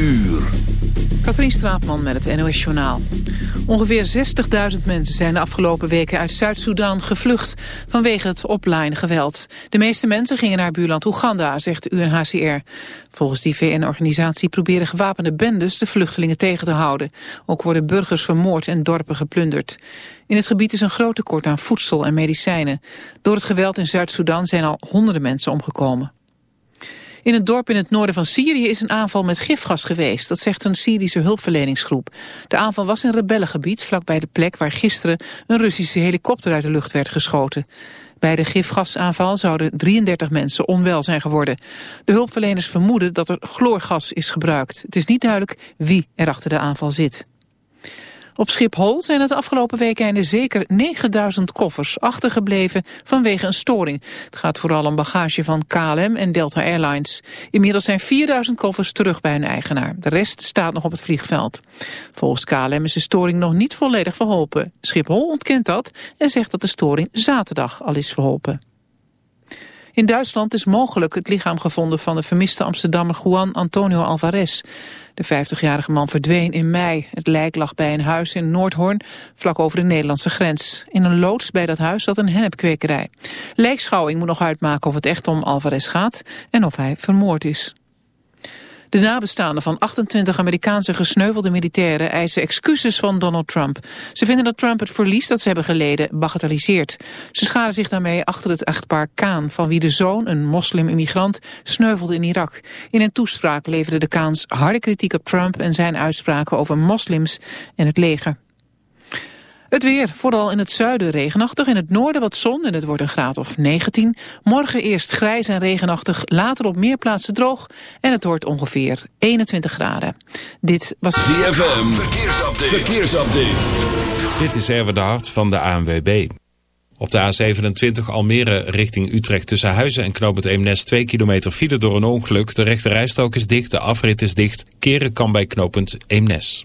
uur. Katrien Straatman met het NOS Journaal. Ongeveer 60.000 mensen zijn de afgelopen weken uit Zuid-Soedan gevlucht vanwege het offline geweld. De meeste mensen gingen naar buurland Oeganda, zegt de UNHCR. Volgens die VN-organisatie proberen gewapende bendes de vluchtelingen tegen te houden. Ook worden burgers vermoord en dorpen geplunderd. In het gebied is een groot tekort aan voedsel en medicijnen. Door het geweld in Zuid-Soedan zijn al honderden mensen omgekomen. In het dorp in het noorden van Syrië is een aanval met gifgas geweest. Dat zegt een Syrische hulpverleningsgroep. De aanval was in rebellengebied, vlakbij de plek waar gisteren een Russische helikopter uit de lucht werd geschoten. Bij de gifgasaanval zouden 33 mensen onwel zijn geworden. De hulpverleners vermoeden dat er chloorgas is gebruikt. Het is niet duidelijk wie er achter de aanval zit. Op Schiphol zijn het afgelopen weekende zeker 9000 koffers achtergebleven vanwege een storing. Het gaat vooral om bagage van KLM en Delta Airlines. Inmiddels zijn 4000 koffers terug bij hun eigenaar. De rest staat nog op het vliegveld. Volgens KLM is de storing nog niet volledig verholpen. Schiphol ontkent dat en zegt dat de storing zaterdag al is verholpen. In Duitsland is mogelijk het lichaam gevonden van de vermiste Amsterdammer Juan Antonio Alvarez. De 50-jarige man verdween in mei. Het lijk lag bij een huis in Noordhoorn, vlak over de Nederlandse grens. In een loods bij dat huis zat een hennepkwekerij. Lijkschouwing moet nog uitmaken of het echt om Alvarez gaat en of hij vermoord is. De nabestaanden van 28 Amerikaanse gesneuvelde militairen eisen excuses van Donald Trump. Ze vinden dat Trump het verlies dat ze hebben geleden bagatelliseert. Ze scharen zich daarmee achter het echtpaar Kaan, van wie de zoon, een moslim-immigrant, sneuvelde in Irak. In een toespraak leverde de Kaans harde kritiek op Trump en zijn uitspraken over moslims en het leger. Het weer, vooral in het zuiden regenachtig, in het noorden wat zon en het wordt een graad of 19. Morgen eerst grijs en regenachtig, later op meer plaatsen droog en het wordt ongeveer 21 graden. Dit was... ZFM, verkeersupdate. verkeersupdate. Dit is Erwin de Hart van de ANWB. Op de A27 Almere richting Utrecht tussen Huizen en Knoop het Eemnes 2 kilometer file door een ongeluk. De rechte rijstrook is dicht, de afrit is dicht. Keren kan bij knooppunt Eemnes.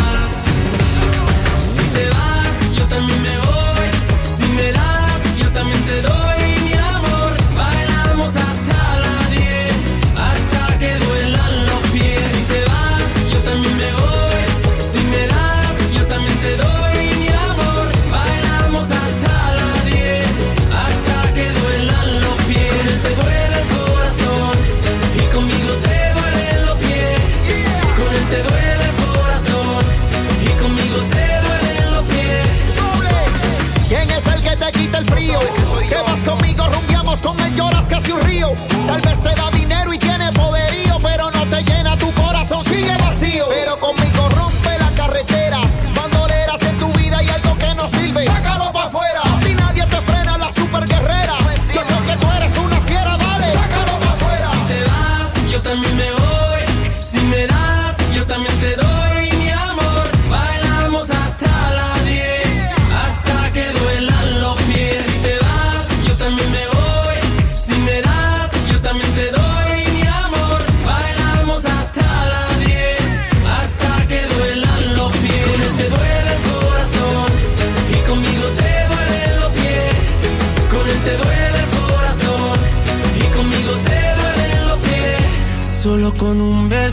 Casi un río. Tal vez te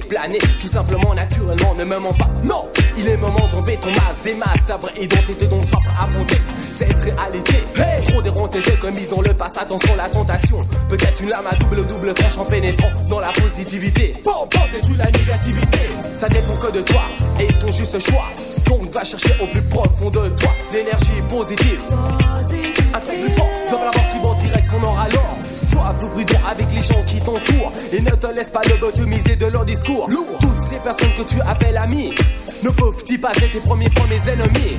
Planer, tout simplement, naturellement, ne me mens pas. Non, il est moment d'enlever ton masque, des masques, ta vraie identité dont soif à affronter cette réalité. Hey Trop déronté de commis dans le passé, attention la tentation. Peut-être une lame à double double tranche en pénétrant dans la positivité. Bon, bon, détruis la négativité. Ça dépend que de toi et ton juste choix. Donc va chercher au plus profond de toi l'énergie positive. Un truc plus fort dans la mort qui va en direction nord alors. Sois un peu prudent avec les gens qui t'entourent et ne te laisse pas lobotomiser de leur discours. Toutes ces personnes que tu appelles amis ne peuvent-ils pas être tes premiers fois mes ennemis?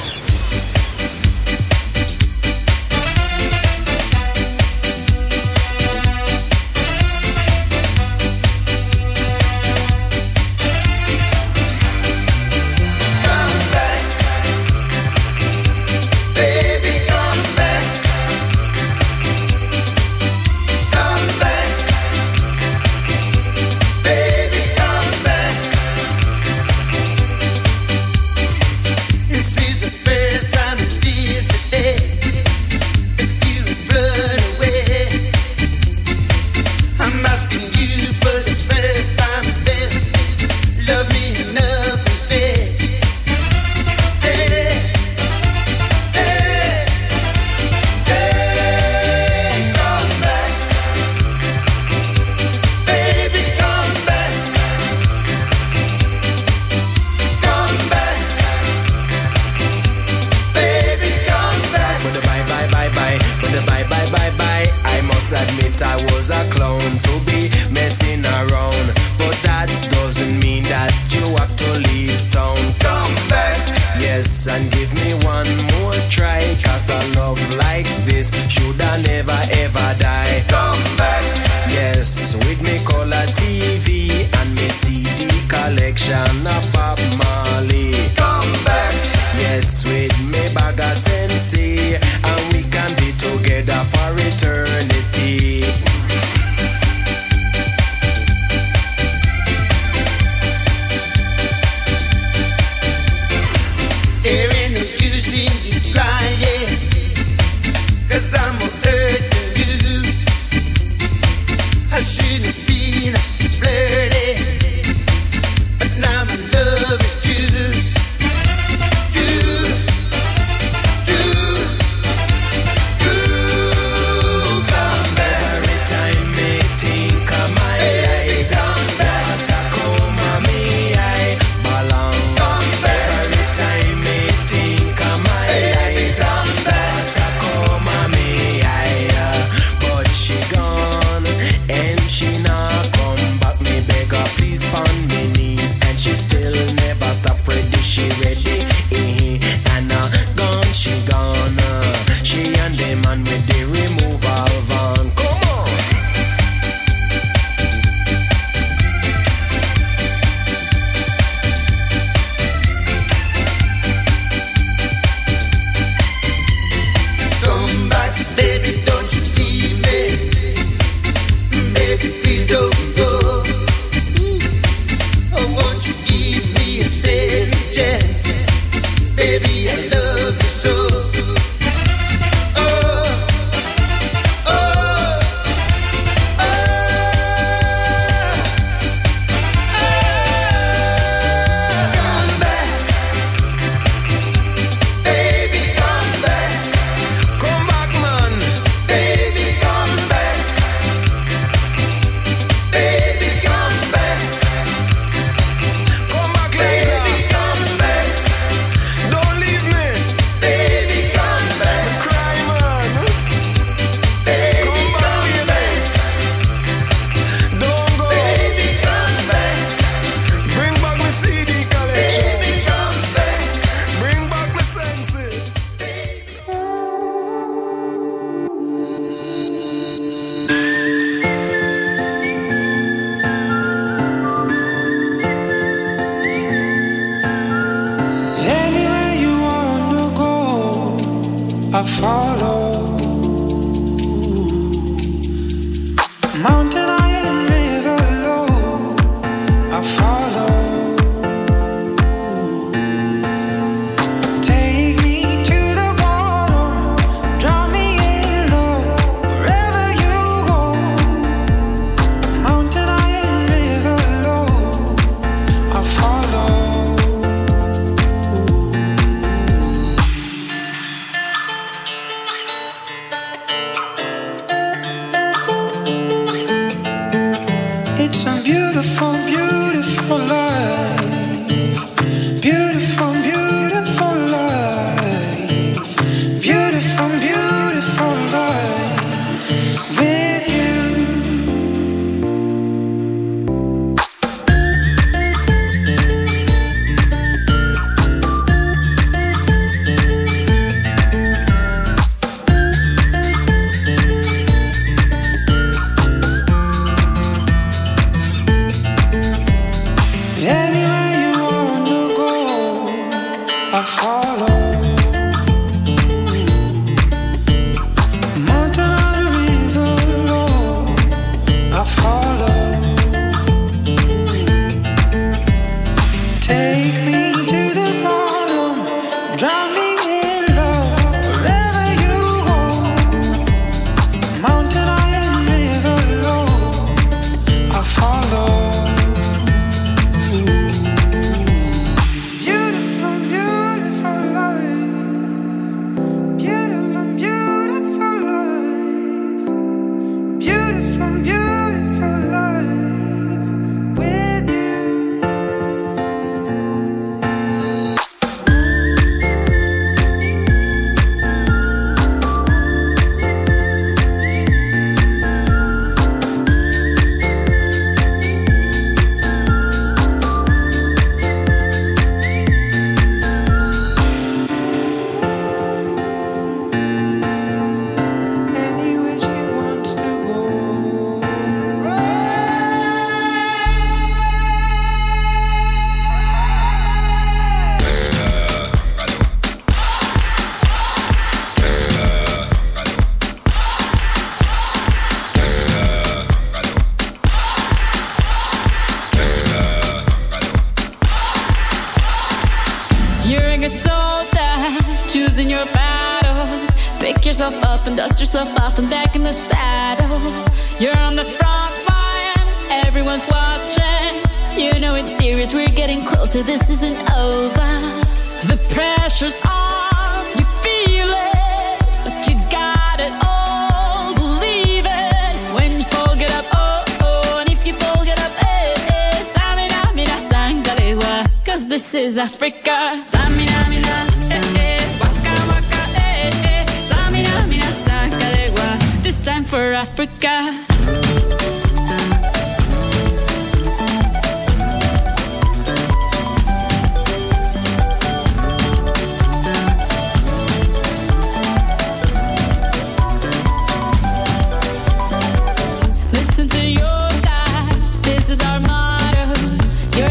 follow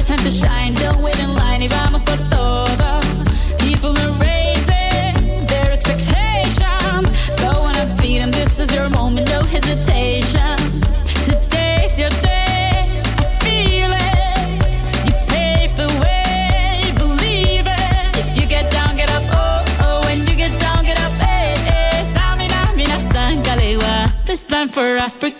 time to shine. Don't wait in line y vamos por todo. People are raising their expectations. Go on and feed them. This is your moment. No hesitation. Today's your day. This time for Africa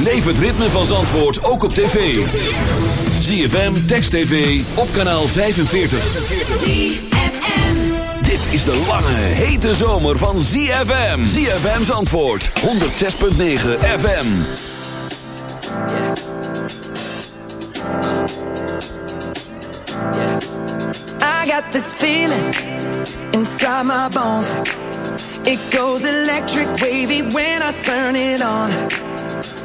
het ritme van Zandvoort ook op tv. ZFM, Text TV, op kanaal 45. Dit is de lange, hete zomer van ZFM. ZFM Zandvoort, 106.9 FM. I got this feeling inside my bones. It goes electric wavy when I turn it on.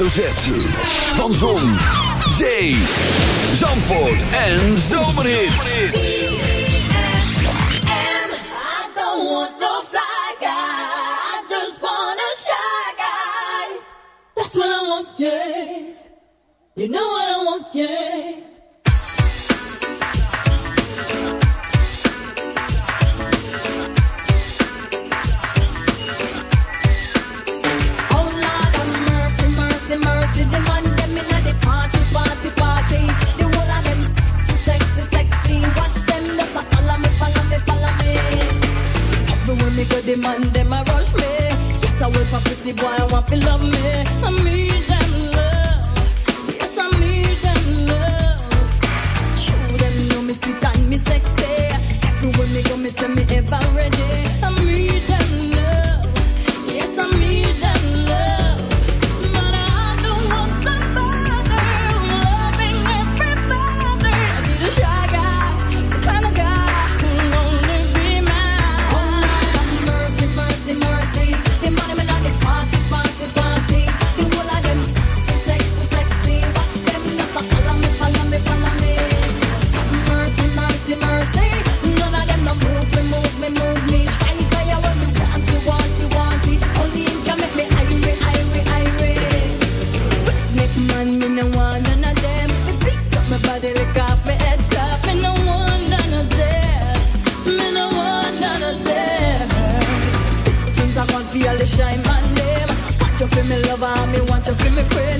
hoofdletter. Van Zon, Zee, Zandvoort en Zomerhits. I don't want no fly guy. I just want a shy guy. That's what I want, yeah. You know what I want, yeah. Boy, I want to love me. I need over. Me want to feel me friend.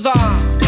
上。